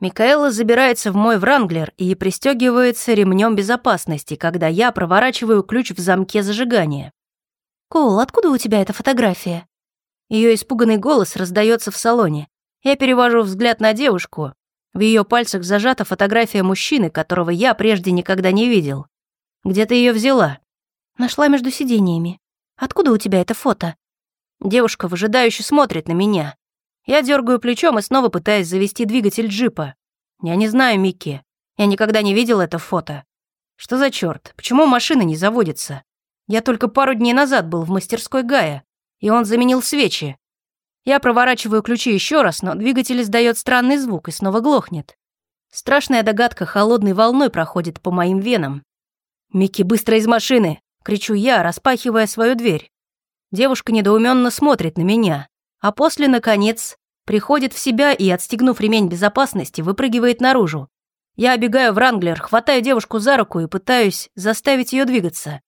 Микаэла забирается в мой вранглер и пристегивается ремнем безопасности, когда я проворачиваю ключ в замке зажигания. «Коул, откуда у тебя эта фотография?» Ее испуганный голос раздается в салоне. Я перевожу взгляд на девушку. В ее пальцах зажата фотография мужчины, которого я прежде никогда не видел. Где ты ее взяла? Нашла между сидениями. Откуда у тебя это фото? Девушка выжидающе смотрит на меня. Я дергаю плечом и снова пытаюсь завести двигатель джипа. Я не знаю Микки. Я никогда не видел это фото. Что за черт? Почему машина не заводится? Я только пару дней назад был в мастерской Гая, и он заменил свечи. Я проворачиваю ключи еще раз, но двигатель издает странный звук и снова глохнет. Страшная догадка холодной волной проходит по моим венам. «Микки, быстро из машины!» — кричу я, распахивая свою дверь. Девушка недоуменно смотрит на меня а после, наконец, приходит в себя и, отстегнув ремень безопасности, выпрыгивает наружу. Я обегаю Вранглер, хватаю девушку за руку и пытаюсь заставить ее двигаться.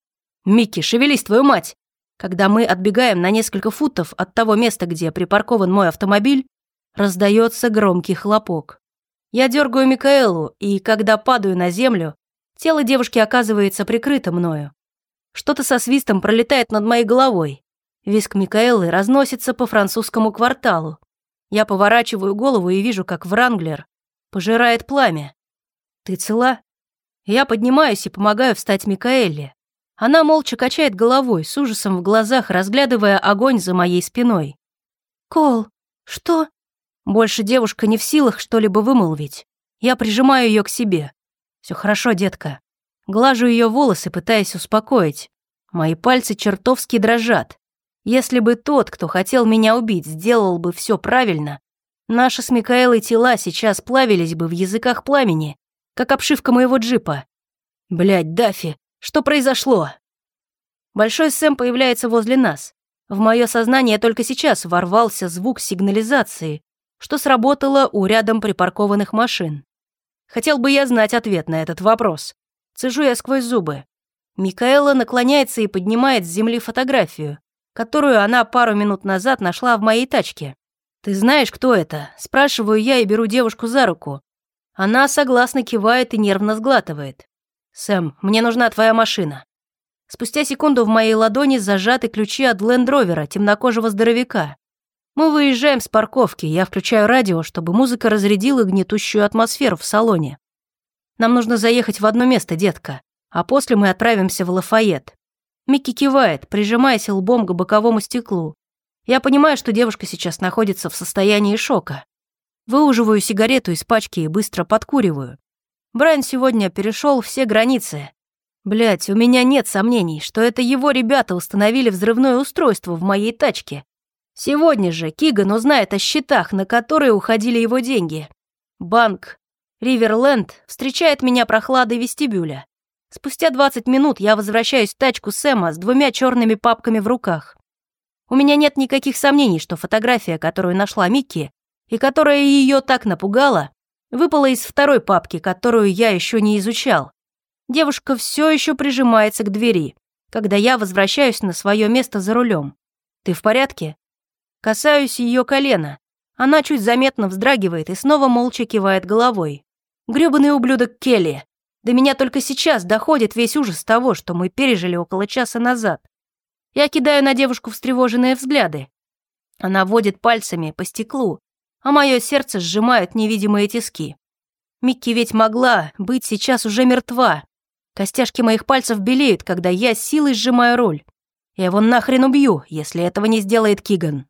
«Микки, шевелись, твою мать!» Когда мы отбегаем на несколько футов от того места, где припаркован мой автомобиль, раздается громкий хлопок. Я дергаю Микаэлу, и когда падаю на землю, тело девушки оказывается прикрыто мною. Что-то со свистом пролетает над моей головой. Виск Микаэлы разносится по французскому кварталу. Я поворачиваю голову и вижу, как Вранглер пожирает пламя. «Ты цела?» Я поднимаюсь и помогаю встать Микаэле. Она молча качает головой, с ужасом в глазах, разглядывая огонь за моей спиной. «Кол, что?» Больше девушка не в силах что-либо вымолвить. Я прижимаю ее к себе. Все хорошо, детка. Глажу ее волосы, пытаясь успокоить. Мои пальцы чертовски дрожат. Если бы тот, кто хотел меня убить, сделал бы все правильно, наши с Микаэлой тела сейчас плавились бы в языках пламени, как обшивка моего джипа. Блядь, Дафи, что произошло? Большой Сэм появляется возле нас. В мое сознание только сейчас ворвался звук сигнализации, что сработало у рядом припаркованных машин. Хотел бы я знать ответ на этот вопрос. Цежу я сквозь зубы. Микаэла наклоняется и поднимает с земли фотографию которую она пару минут назад нашла в моей тачке. «Ты знаешь, кто это?» – спрашиваю я и беру девушку за руку. Она согласно кивает и нервно сглатывает. «Сэм, мне нужна твоя машина». Спустя секунду в моей ладони зажаты ключи от лендровера, темнокожего здоровяка. Мы выезжаем с парковки, я включаю радио, чтобы музыка разрядила гнетущую атмосферу в салоне. Нам нужно заехать в одно место, детка, а после мы отправимся в Лафайет. Микки кивает, прижимаясь лбом к боковому стеклу. Я понимаю, что девушка сейчас находится в состоянии шока. Выуживаю сигарету из пачки и быстро подкуриваю. Брайан сегодня перешел все границы. Блять, у меня нет сомнений, что это его ребята установили взрывное устройство в моей тачке. Сегодня же Киган узнает о счетах, на которые уходили его деньги. Банк Риверленд встречает меня прохладой вестибюля. Спустя 20 минут я возвращаюсь в тачку Сэма с двумя черными папками в руках. У меня нет никаких сомнений, что фотография, которую нашла Микки, и которая ее так напугала, выпала из второй папки, которую я еще не изучал. Девушка все еще прижимается к двери, когда я возвращаюсь на свое место за рулем. «Ты в порядке?» Касаюсь ее колена. Она чуть заметно вздрагивает и снова молча кивает головой. Грёбаный ублюдок Келли. До меня только сейчас доходит весь ужас того, что мы пережили около часа назад. Я кидаю на девушку встревоженные взгляды. Она водит пальцами по стеклу, а мое сердце сжимают невидимые тиски. Микки ведь могла быть сейчас уже мертва. Костяшки моих пальцев белеют, когда я силой сжимаю руль. Я его нахрен убью, если этого не сделает Киган.